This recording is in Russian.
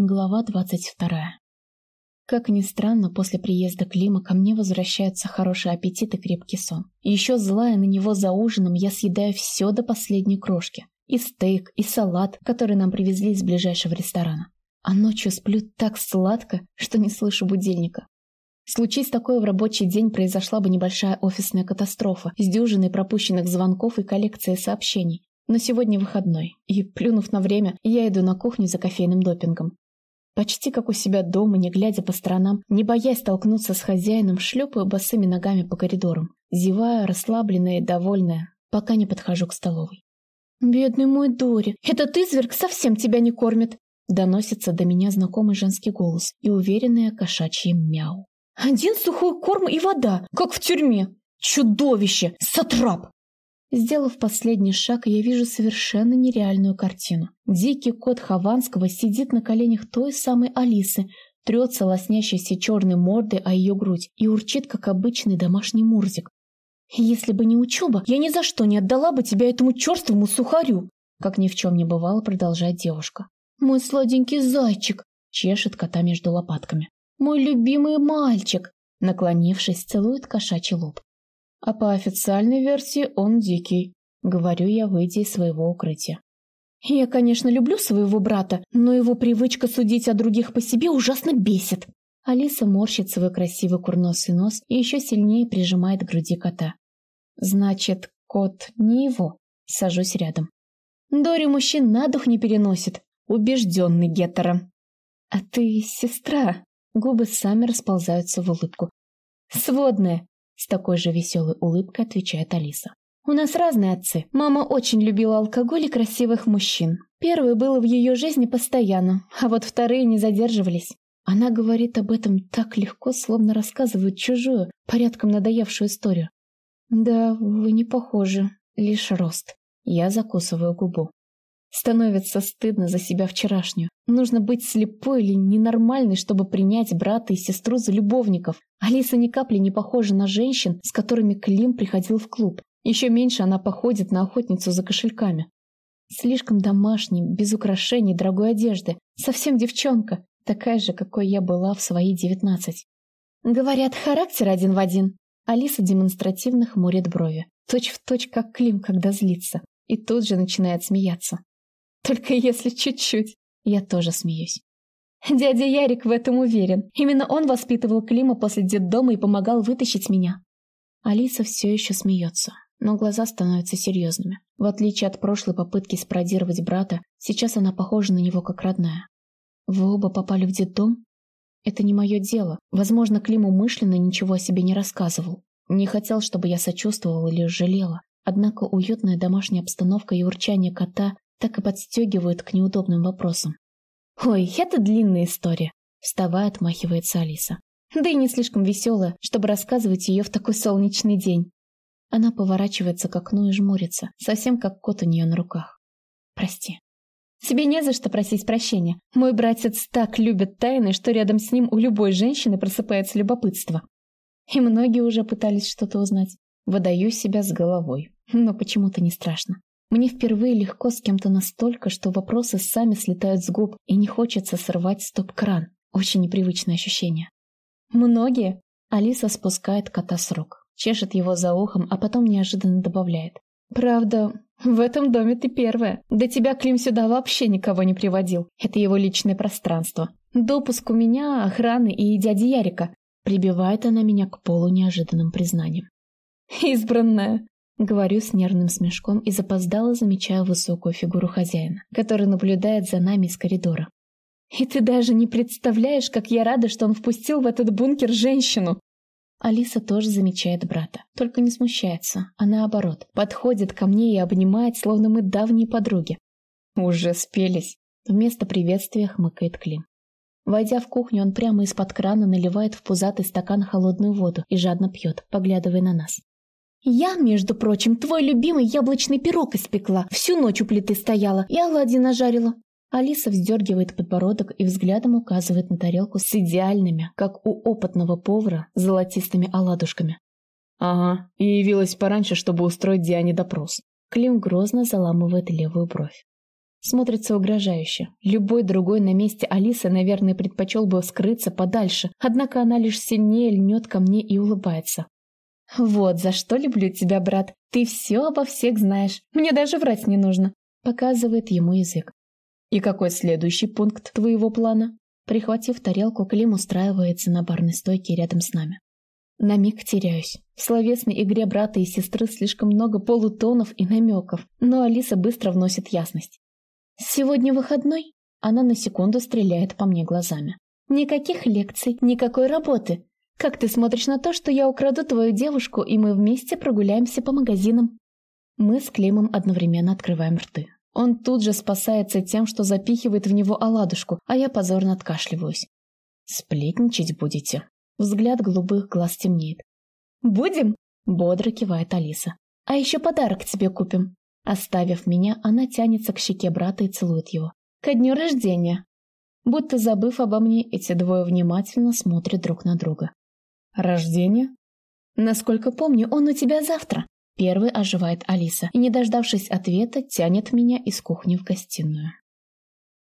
Глава двадцать вторая. Как ни странно, после приезда Клима ко мне возвращается хороший аппетит и крепкий сон. Еще злая на него за ужином, я съедаю все до последней крошки. И стейк, и салат, который нам привезли из ближайшего ресторана. А ночью сплю так сладко, что не слышу будильника. Случись такое в рабочий день, произошла бы небольшая офисная катастрофа с дюжиной пропущенных звонков и коллекцией сообщений. Но сегодня выходной, и, плюнув на время, я иду на кухню за кофейным допингом. Почти как у себя дома, не глядя по сторонам, не боясь столкнуться с хозяином, шлепаю босыми ногами по коридорам, зевая, расслабленная и довольная, пока не подхожу к столовой. «Бедный мой Дори, этот изверг совсем тебя не кормит!» Доносится до меня знакомый женский голос и уверенное кошачье мяу. «Один сухой корм и вода, как в тюрьме! Чудовище! Сатрап!» Сделав последний шаг, я вижу совершенно нереальную картину. Дикий кот Хованского сидит на коленях той самой Алисы, трется лоснящейся черной мордой о ее грудь и урчит, как обычный домашний мурзик. «Если бы не учеба, я ни за что не отдала бы тебя этому черствому сухарю!» Как ни в чем не бывало, продолжает девушка. «Мой сладенький зайчик!» чешет кота между лопатками. «Мой любимый мальчик!» Наклонившись, целует кошачий лоб. А по официальной версии он дикий, говорю я, выйдя из своего укрытия. Я, конечно, люблю своего брата, но его привычка судить о других по себе ужасно бесит. Алиса морщит свой красивый курносый нос и еще сильнее прижимает к груди кота. Значит, кот не его. Сажусь рядом. Дори мужчин на дух не переносит. Убежденный гетеро. А ты сестра. Губы сами расползаются в улыбку. Сводная. С такой же веселой улыбкой отвечает Алиса. У нас разные отцы. Мама очень любила алкоголь и красивых мужчин. Первый был в ее жизни постоянно, а вот вторые не задерживались. Она говорит об этом так легко, словно рассказывает чужую, порядком надоевшую историю. Да, вы не похожи, лишь рост. Я закусываю губу. Становится стыдно за себя вчерашнюю. Нужно быть слепой или ненормальной, чтобы принять брата и сестру за любовников. Алиса ни капли не похожа на женщин, с которыми Клим приходил в клуб. Еще меньше она походит на охотницу за кошельками. Слишком домашней, без украшений, дорогой одежды. Совсем девчонка, такая же, какой я была в свои девятнадцать. Говорят, характер один в один. Алиса демонстративно хмурит брови. Точь в точь, как Клим, когда злится. И тут же начинает смеяться. Только если чуть-чуть. Я тоже смеюсь. Дядя Ярик в этом уверен. Именно он воспитывал Клима после детдома и помогал вытащить меня. Алиса все еще смеется, но глаза становятся серьезными. В отличие от прошлой попытки спародировать брата, сейчас она похожа на него как родная. Вы оба попали в детдом? Это не мое дело. Возможно, Клим умышленно ничего о себе не рассказывал. Не хотел, чтобы я сочувствовала или жалела. Однако уютная домашняя обстановка и урчание кота так и подстегивают к неудобным вопросам. «Ой, это длинная история», — вставая, отмахивается Алиса. «Да и не слишком веселая, чтобы рассказывать ее в такой солнечный день». Она поворачивается к окну и жмурится, совсем как кот у нее на руках. «Прости». «Тебе не за что просить прощения. Мой братец так любит тайны, что рядом с ним у любой женщины просыпается любопытство. И многие уже пытались что-то узнать. Выдаю себя с головой, но почему-то не страшно. Мне впервые легко с кем-то настолько, что вопросы сами слетают с губ, и не хочется срывать стоп-кран. Очень непривычное ощущение. «Многие?» Алиса спускает кота с рук, чешет его за ухом, а потом неожиданно добавляет. «Правда, в этом доме ты первая. До тебя Клим сюда вообще никого не приводил. Это его личное пространство. Допуск у меня, охраны и дяди Ярика». Прибивает она меня к полу неожиданным признанием. «Избранная!» Говорю с нервным смешком и запоздало замечаю высокую фигуру хозяина, который наблюдает за нами из коридора. «И ты даже не представляешь, как я рада, что он впустил в этот бункер женщину!» Алиса тоже замечает брата, только не смущается, а наоборот, подходит ко мне и обнимает, словно мы давние подруги. «Уже спелись!» Вместо приветствия хмыкает Клим. Войдя в кухню, он прямо из-под крана наливает в пузатый стакан холодную воду и жадно пьет, поглядывая на нас. «Я, между прочим, твой любимый яблочный пирог испекла, всю ночь у плиты стояла и оладьи нажарила». Алиса вздергивает подбородок и взглядом указывает на тарелку с идеальными, как у опытного повара, золотистыми оладушками. «Ага, и явилась пораньше, чтобы устроить Диане допрос». Клим грозно заламывает левую бровь. Смотрится угрожающе. Любой другой на месте Алисы, наверное, предпочел бы скрыться подальше, однако она лишь сильнее льнет ко мне и улыбается. «Вот за что люблю тебя, брат. Ты все обо всех знаешь. Мне даже врать не нужно», — показывает ему язык. «И какой следующий пункт твоего плана?» Прихватив тарелку, Клим устраивается на барной стойке рядом с нами. На миг теряюсь. В словесной игре брата и сестры слишком много полутонов и намеков, но Алиса быстро вносит ясность. «Сегодня выходной?» Она на секунду стреляет по мне глазами. «Никаких лекций, никакой работы. Как ты смотришь на то, что я украду твою девушку, и мы вместе прогуляемся по магазинам?» Мы с Климом одновременно открываем рты. Он тут же спасается тем, что запихивает в него оладушку, а я позорно откашливаюсь. «Сплетничать будете?» Взгляд голубых глаз темнеет. «Будем?» — бодро кивает Алиса. «А еще подарок тебе купим». Оставив меня, она тянется к щеке брата и целует его. «Ко дню рождения!» Будто забыв обо мне, эти двое внимательно смотрят друг на друга. Рождение? Насколько помню, он у тебя завтра. Первый оживает Алиса и, не дождавшись ответа, тянет меня из кухни в гостиную.